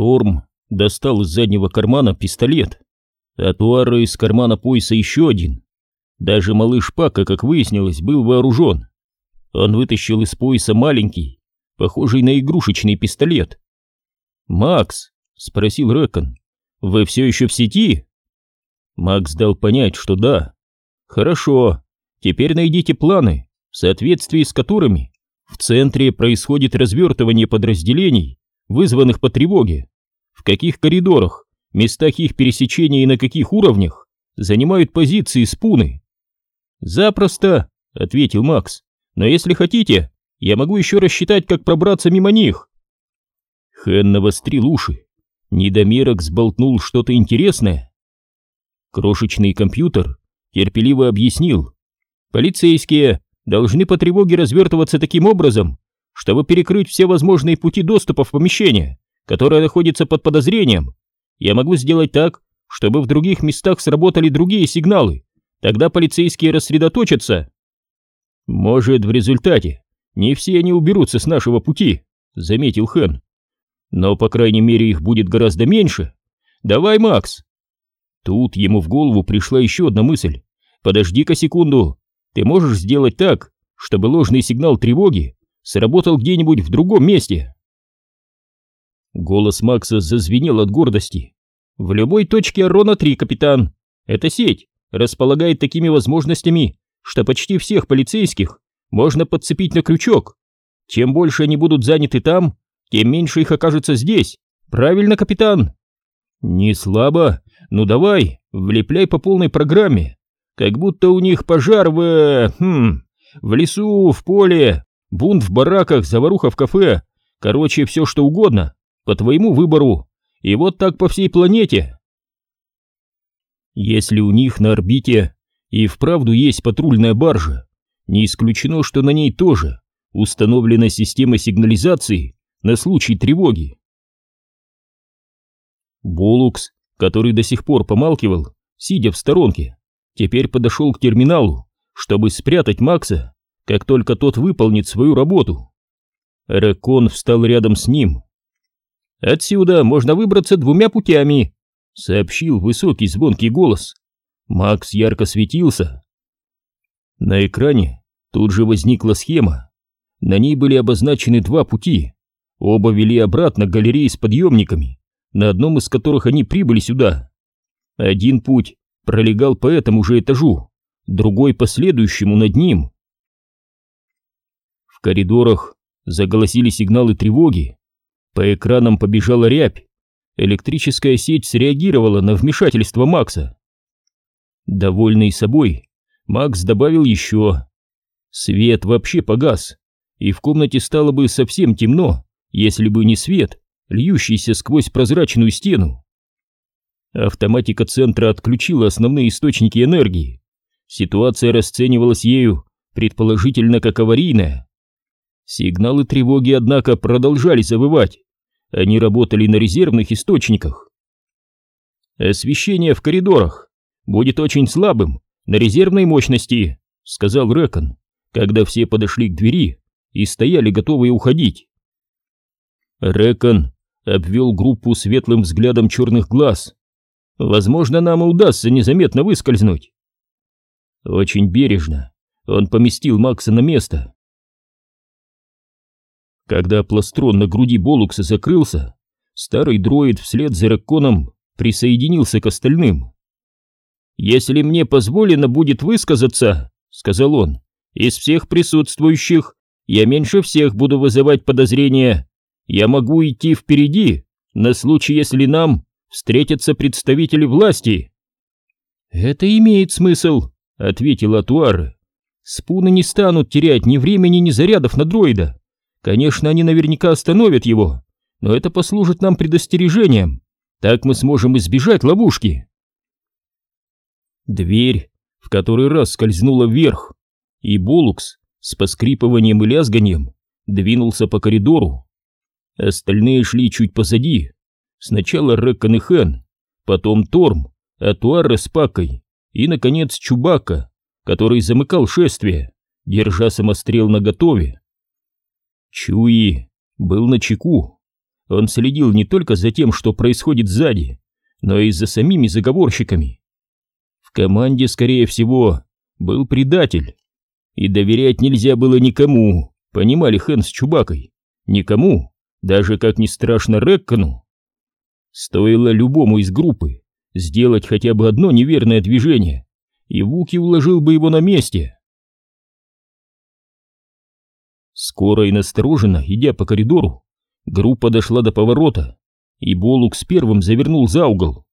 Торм достал из заднего кармана пистолет, а Туара из кармана пояса еще один. Даже малыш Пака, как выяснилось, был вооружен. Он вытащил из пояса маленький, похожий на игрушечный пистолет. «Макс», — спросил Рэкон, — «вы все еще в сети?» Макс дал понять, что да. «Хорошо, теперь найдите планы, в соответствии с которыми в центре происходит развертывание подразделений, вызванных по тревоге. В каких коридорах, местах их пересечения и на каких уровнях занимают позиции спуны?» «Запросто», — ответил Макс. «Но если хотите, я могу еще рассчитать, как пробраться мимо них». Хэн навострил уши. Недомерок сболтнул что-то интересное. Крошечный компьютер терпеливо объяснил. Полицейские должны по тревоге развертываться таким образом, чтобы перекрыть все возможные пути доступа в помещение, которое находится под подозрением. Я могу сделать так, чтобы в других местах сработали другие сигналы. Тогда полицейские рассредоточатся. Может, в результате не все они уберутся с нашего пути, заметил Хэн. Но, по крайней мере, их будет гораздо меньше. Давай, Макс!» Тут ему в голову пришла еще одна мысль. «Подожди-ка секунду. Ты можешь сделать так, чтобы ложный сигнал тревоги сработал где-нибудь в другом месте?» Голос Макса зазвенел от гордости. «В любой точке Арона-3, капитан. Эта сеть располагает такими возможностями, что почти всех полицейских можно подцепить на крючок. Чем больше они будут заняты там, тем меньше их окажется здесь. Правильно, капитан? Не слабо. Ну давай, влепляй по полной программе. Как будто у них пожар в... Хм... В лесу, в поле, бунт в бараках, заваруха в кафе. Короче, все что угодно. По твоему выбору. И вот так по всей планете. Если у них на орбите и вправду есть патрульная баржа, не исключено, что на ней тоже установлена система сигнализации на случай тревоги. Болукс, который до сих пор помалкивал, сидя в сторонке, теперь подошел к терминалу, чтобы спрятать Макса, как только тот выполнит свою работу. Ракон встал рядом с ним. «Отсюда можно выбраться двумя путями», — сообщил высокий звонкий голос. Макс ярко светился. На экране тут же возникла схема. На ней были обозначены два пути, Оба вели обратно к галерее с подъемниками, на одном из которых они прибыли сюда. Один путь пролегал по этому же этажу, другой по следующему над ним. В коридорах заголосили сигналы тревоги, по экранам побежала рябь, электрическая сеть среагировала на вмешательство Макса. Довольный собой, Макс добавил еще. Свет вообще погас, и в комнате стало бы совсем темно, если бы не свет, льющийся сквозь прозрачную стену. Автоматика центра отключила основные источники энергии. Ситуация расценивалась ею предположительно как аварийная. Сигналы тревоги, однако, продолжали завывать. Они работали на резервных источниках. «Освещение в коридорах будет очень слабым, на резервной мощности», — сказал Рэкон, когда все подошли к двери и стояли готовые уходить. Рэкон обвел группу светлым взглядом черных глаз. Возможно, нам и удастся незаметно выскользнуть. Очень бережно он поместил Макса на место. Когда пластрон на груди Болукса закрылся, старый дроид вслед за Рэконом присоединился к остальным. «Если мне позволено будет высказаться, — сказал он, — из всех присутствующих я меньше всех буду вызывать подозрения я могу идти впереди, на случай, если нам встретятся представители власти. Это имеет смысл, ответила Туара. Спуны не станут терять ни времени, ни зарядов на дроида. Конечно, они наверняка остановят его, но это послужит нам предостережением. Так мы сможем избежать ловушки. Дверь в который раз скользнула вверх, и Болукс с поскрипыванием и лязганием двинулся по коридору. Остальные шли чуть позади. Сначала Рэкон и Хэн, потом Торм, Атуарра с Пакой и, наконец, Чубака, который замыкал шествие, держа самострел наготове. Чуи был на чеку. он следил не только за тем, что происходит сзади, но и за самими заговорщиками. В команде, скорее всего, был предатель, и доверять нельзя было никому, понимали Хэн с Чубакой, никому, даже как ни страшно Реккону. Стоило любому из группы сделать хотя бы одно неверное движение, и Вуки уложил бы его на месте. Скоро и настороженно, идя по коридору, группа дошла до поворота, и Болукс первым завернул за угол.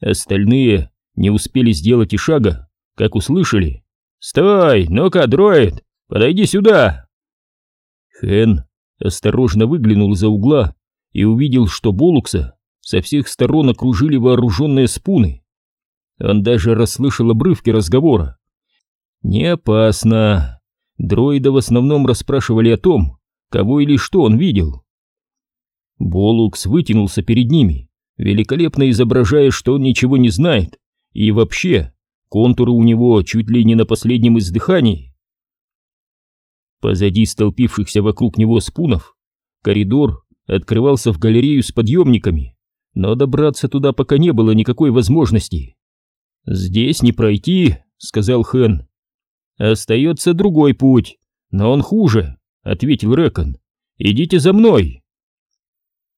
Остальные не успели сделать и шага, как услышали «Стой! Ну-ка, дроид! Подойди сюда!» Хэн осторожно выглянул из-за угла и увидел, что Болукса со всех сторон окружили вооруженные спуны. Он даже расслышал обрывки разговора. «Не опасно!» Дроида в основном расспрашивали о том, кого или что он видел. Болукс вытянулся перед ними, великолепно изображая, что он ничего не знает, и вообще, контуры у него чуть ли не на последнем издыхании. Позади столпившихся вокруг него спунов, коридор открывался в галерею с подъемниками, но добраться туда пока не было никакой возможности. «Здесь не пройти», — сказал Хэн. «Остается другой путь, но он хуже», — ответил Рэкон. «Идите за мной».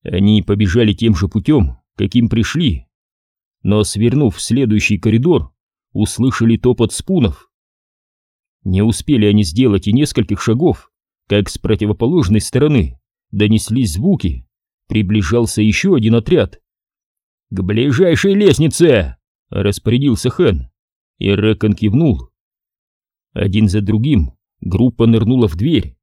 Они побежали тем же путем, каким пришли, но, свернув в следующий коридор, услышали топот спунов. Не успели они сделать и нескольких шагов, как с противоположной стороны донеслись звуки, приближался еще один отряд. «К ближайшей лестнице!» — распорядился Хэн, и Рэкон кивнул. Один за другим группа нырнула в дверь.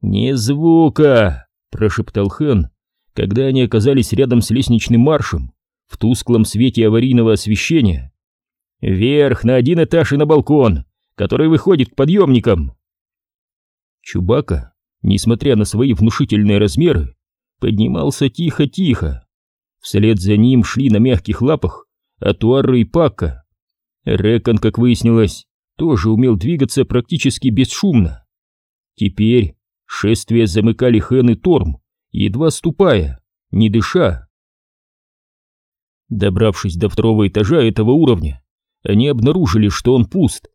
«Не звука!» — прошептал Хэн, когда они оказались рядом с лестничным маршем в тусклом свете аварийного освещения. «Вверх, на один этаж и на балкон, который выходит к подъемникам!» Чубака, несмотря на свои внушительные размеры, поднимался тихо-тихо. Вслед за ним шли на мягких лапах Атуарра и Пакка. Рекон, как выяснилось, тоже умел двигаться практически бесшумно. Теперь шествие замыкали Хэн и Торм, едва ступая, не дыша. Добравшись до второго этажа этого уровня, они обнаружили, что он пуст.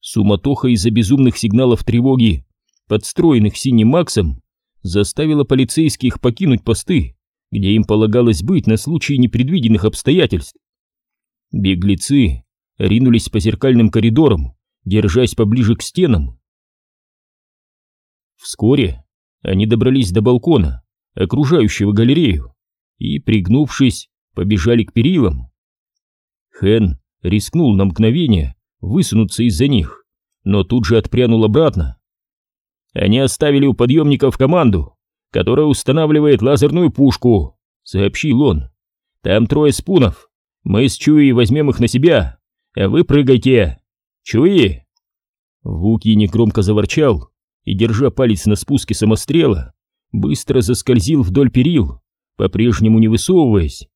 Суматоха из-за безумных сигналов тревоги, подстроенных синим Максом, заставила полицейских покинуть посты, где им полагалось быть на случай непредвиденных обстоятельств. Беглецы ринулись по зеркальным коридорам, держась поближе к стенам. Вскоре они добрались до балкона, окружающего галерею, и, пригнувшись, побежали к перилам. Хэн рискнул на мгновение высунуться из-за них, но тут же отпрянул обратно. Они оставили у подъемников команду, которая устанавливает лазерную пушку, сообщил он. Там трое спунов. Мы с Чуи возьмем их на себя, а вы прыгайте. Чуи!» Вуки негромко заворчал и, держа палец на спуске самострела, быстро заскользил вдоль перил, по-прежнему не высовываясь.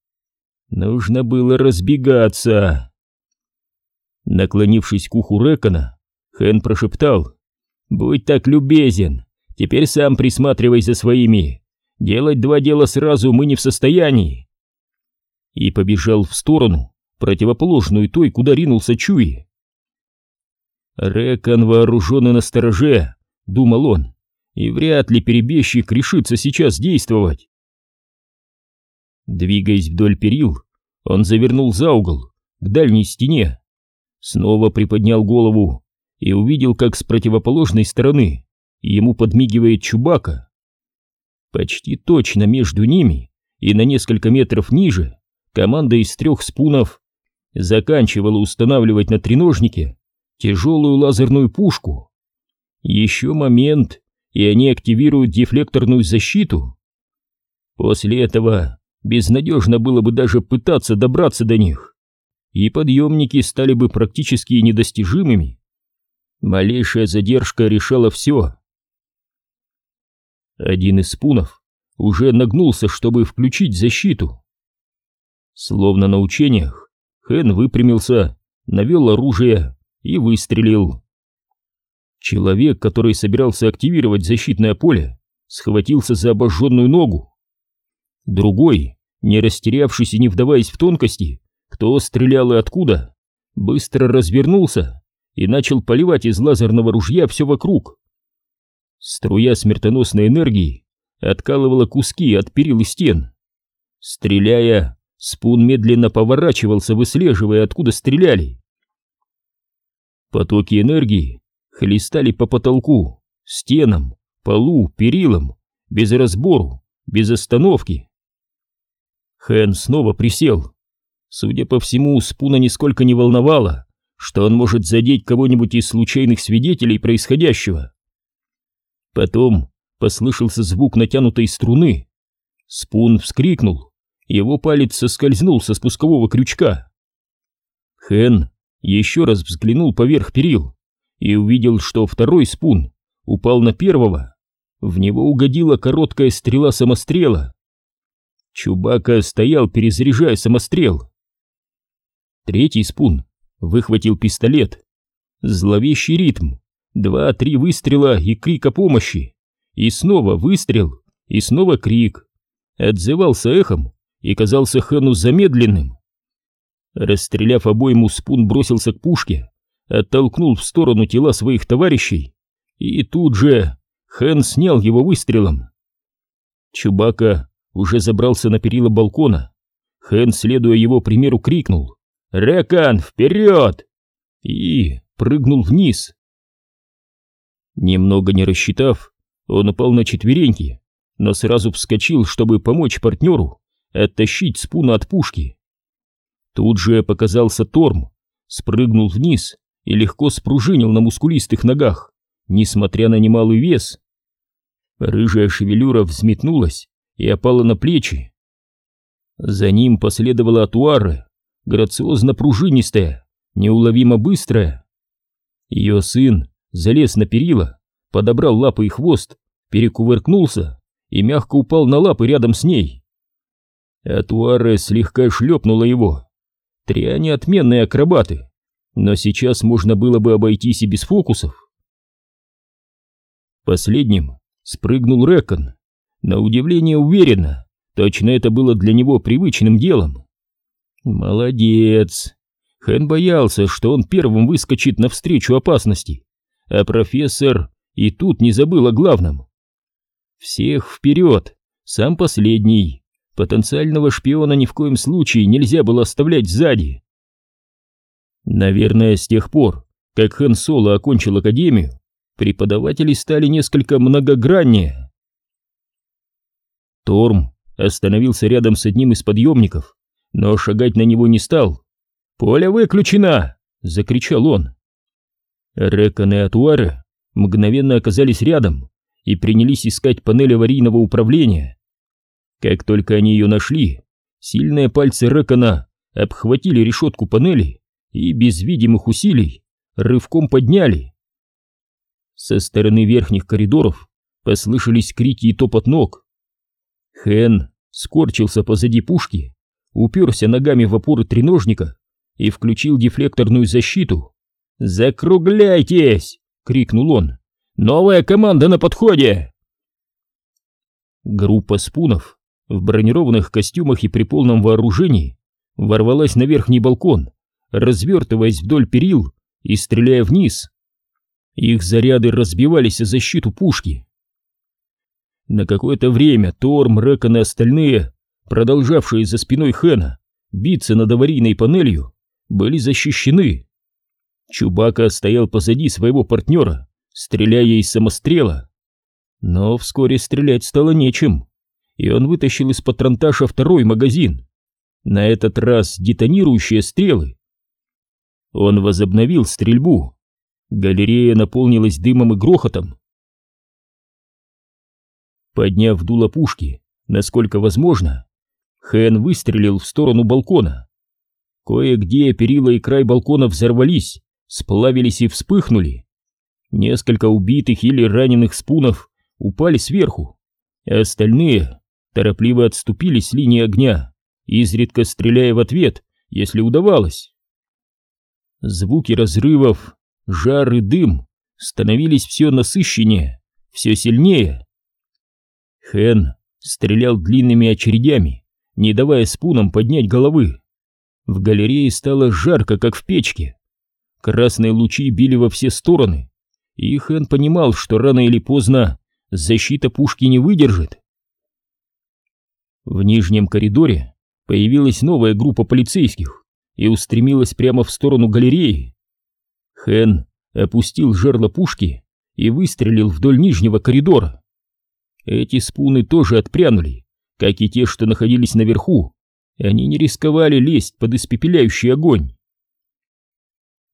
Нужно было разбегаться. Наклонившись к уху Рэкона, Хэн прошептал. «Будь так любезен, теперь сам присматривай за своими. Делать два дела сразу мы не в состоянии». И побежал в сторону, противоположную той, куда ринулся Чуи. Рэкон вооружен и на стороже, думал он, и вряд ли перебежчик решится сейчас действовать. Двигаясь вдоль перил, он завернул за угол, к дальней стене, снова приподнял голову и увидел, как с противоположной стороны ему подмигивает Чубака. Почти точно между ними и на несколько метров ниже команда из трех спунов заканчивала устанавливать на треножнике тяжелую лазерную пушку. Еще момент, и они активируют дефлекторную защиту. После этого безнадежно было бы даже пытаться добраться до них, и подъемники стали бы практически недостижимыми. Малейшая задержка решала все. Один из спунов уже нагнулся, чтобы включить защиту. Словно на учениях, Хэн выпрямился, навел оружие и выстрелил. Человек, который собирался активировать защитное поле, схватился за обожженную ногу. Другой, не растерявшись и не вдаваясь в тонкости, кто стрелял и откуда, быстро развернулся и начал поливать из лазерного ружья все вокруг. Струя смертоносной энергии откалывала куски от перил и стен. Стреляя, Спун медленно поворачивался, выслеживая, откуда стреляли. Потоки энергии хлестали по потолку, стенам, полу, перилам, без разбору, без остановки. Хэн снова присел. Судя по всему, Спуна нисколько не волновало, что он может задеть кого-нибудь из случайных свидетелей происходящего. Потом послышался звук натянутой струны. Спун вскрикнул, его палец соскользнул со спускового крючка. Хэн еще раз взглянул поверх перил и увидел, что второй спун упал на первого. В него угодила короткая стрела самострела. Чубака стоял, перезаряжая самострел. Третий спун выхватил пистолет. Зловещий ритм. Два-три выстрела и крик о помощи. И снова выстрел, и снова крик. Отзывался эхом и казался Хэну замедленным. Расстреляв обойму, Спун бросился к пушке, оттолкнул в сторону тела своих товарищей, и тут же Хэн снял его выстрелом. Чубака уже забрался на перила балкона. Хэн, следуя его примеру, крикнул «Рекан, вперед!» и прыгнул вниз. Немного не рассчитав, он упал на четвереньки, но сразу вскочил, чтобы помочь партнеру оттащить спуна от пушки. Тут же показался Торм, спрыгнул вниз и легко спружинил на мускулистых ногах, несмотря на немалый вес. Рыжая шевелюра взметнулась и опала на плечи. За ним последовала Атуара, грациозно пружинистая, неуловимо быстрая. Ее сын залез на перила, подобрал лапы и хвост, перекувыркнулся и мягко упал на лапы рядом с ней. Атуаре слегка шлепнула его. Три они отменные акробаты, но сейчас можно было бы обойтись и без фокусов. Последним спрыгнул Рэкон, на удивление уверенно, точно это было для него привычным делом. Молодец. Хэн боялся, что он первым выскочит навстречу опасности, а профессор и тут не забыл о главном. Всех вперед, сам последний. Потенциального шпиона ни в коем случае нельзя было оставлять сзади. Наверное, с тех пор, как Хэн Соло окончил академию, преподаватели стали несколько многограннее. Торм остановился рядом с одним из подъемников, но шагать на него не стал. «Поле выключено!» — закричал он. Рекон и Атуаре мгновенно оказались рядом и принялись искать панель аварийного управления. Как только они ее нашли, сильные пальцы Рэкона обхватили решетку панели и без видимых усилий рывком подняли. Со стороны верхних коридоров послышались крики и топот ног. Хэн скорчился позади пушки, уперся ногами в опоры треножника и включил дефлекторную защиту. «Закругляйтесь!» — крикнул он. «Новая команда на подходе!» Группа спунов в бронированных костюмах и при полном вооружении ворвалась на верхний балкон, развертываясь вдоль перил и стреляя вниз. Их заряды разбивались о защиту пушки. На какое-то время Торм, Рэкон и остальные, продолжавшие за спиной Хэна биться над аварийной панелью, были защищены. Чубака стоял позади своего партнера, стреляя из самострела. Но вскоре стрелять стало нечем и он вытащил из патронташа второй магазин. На этот раз детонирующие стрелы. Он возобновил стрельбу. Галерея наполнилась дымом и грохотом. Подняв дуло пушки, насколько возможно, Хэн выстрелил в сторону балкона. Кое-где перила и край балкона взорвались, сплавились и вспыхнули. Несколько убитых или раненых спунов упали сверху, а остальные торопливо отступили с линии огня, изредка стреляя в ответ, если удавалось. Звуки разрывов, жар и дым становились все насыщеннее, все сильнее. Хэн стрелял длинными очередями, не давая спунам поднять головы. В галерее стало жарко, как в печке. Красные лучи били во все стороны, и Хэн понимал, что рано или поздно защита пушки не выдержит. В нижнем коридоре появилась новая группа полицейских и устремилась прямо в сторону галереи. Хэн опустил жерло пушки и выстрелил вдоль нижнего коридора. Эти спуны тоже отпрянули, как и те, что находились наверху, они не рисковали лезть под испепеляющий огонь.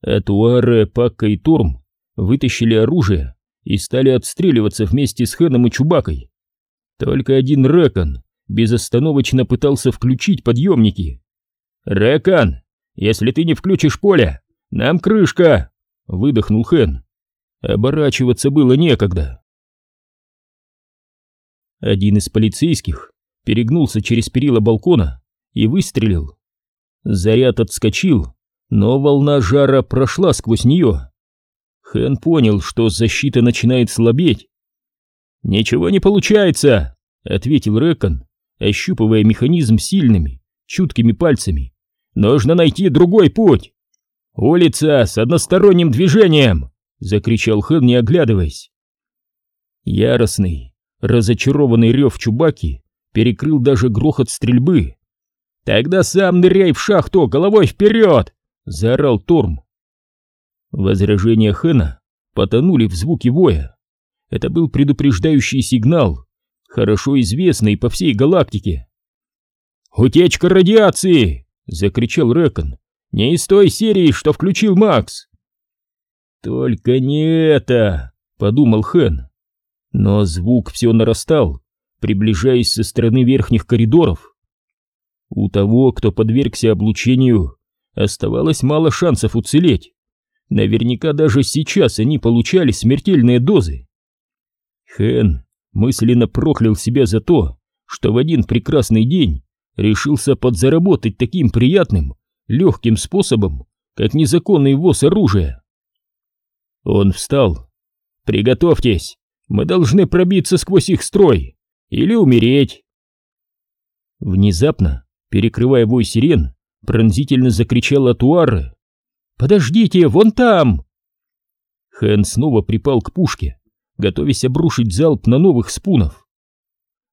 Атуаре, Пакка и Торм вытащили оружие и стали отстреливаться вместе с Хэном и Чубакой. Только один Рэкон безостановочно пытался включить подъемники. «Рэкон, если ты не включишь поле, нам крышка!» — выдохнул Хэн. Оборачиваться было некогда. Один из полицейских перегнулся через перила балкона и выстрелил. Заряд отскочил, но волна жара прошла сквозь нее. Хэн понял, что защита начинает слабеть. «Ничего не получается!» — ответил Рэкон, ощупывая механизм сильными, чуткими пальцами. «Нужно найти другой путь!» «Улица с односторонним движением!» — закричал Хэн, не оглядываясь. Яростный, Разочарованный рев Чубаки перекрыл даже грохот стрельбы. «Тогда сам ныряй в шахту, головой вперед!» — заорал Торм. Возражения Хэна потонули в звуке воя. Это был предупреждающий сигнал, хорошо известный по всей галактике. «Утечка радиации!» — закричал Рэкон. «Не из той серии, что включил Макс!» «Только не это!» — подумал Хэн. Но звук все нарастал, приближаясь со стороны верхних коридоров. У того, кто подвергся облучению, оставалось мало шансов уцелеть. Наверняка даже сейчас они получали смертельные дозы. Хэн мысленно проклял себя за то, что в один прекрасный день решился подзаработать таким приятным, легким способом, как незаконный ввоз оружия. Он встал. «Приготовьтесь! Мы должны пробиться сквозь их строй или умереть. Внезапно, перекрывая бой сирен, пронзительно закричал Атуары. «Подождите, вон там!» Хэн снова припал к пушке, готовясь обрушить залп на новых спунов.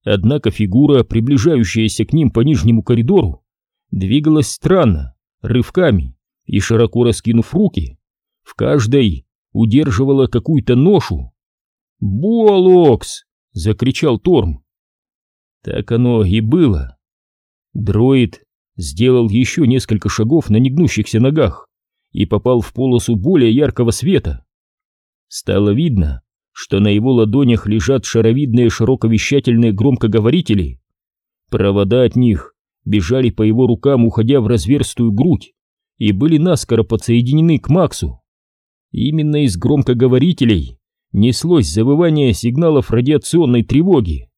Однако фигура, приближающаяся к ним по нижнему коридору, двигалась странно, рывками и широко раскинув руки. В каждой удерживала какую-то ношу. «Болокс!» — закричал Торм. Так оно и было. Дроид сделал еще несколько шагов на негнущихся ногах и попал в полосу более яркого света. Стало видно, что на его ладонях лежат шаровидные широковещательные громкоговорители. Провода от них бежали по его рукам, уходя в разверстую грудь, и были наскоро подсоединены к Максу. Именно из громкоговорителей неслось завывание сигналов радиационной тревоги.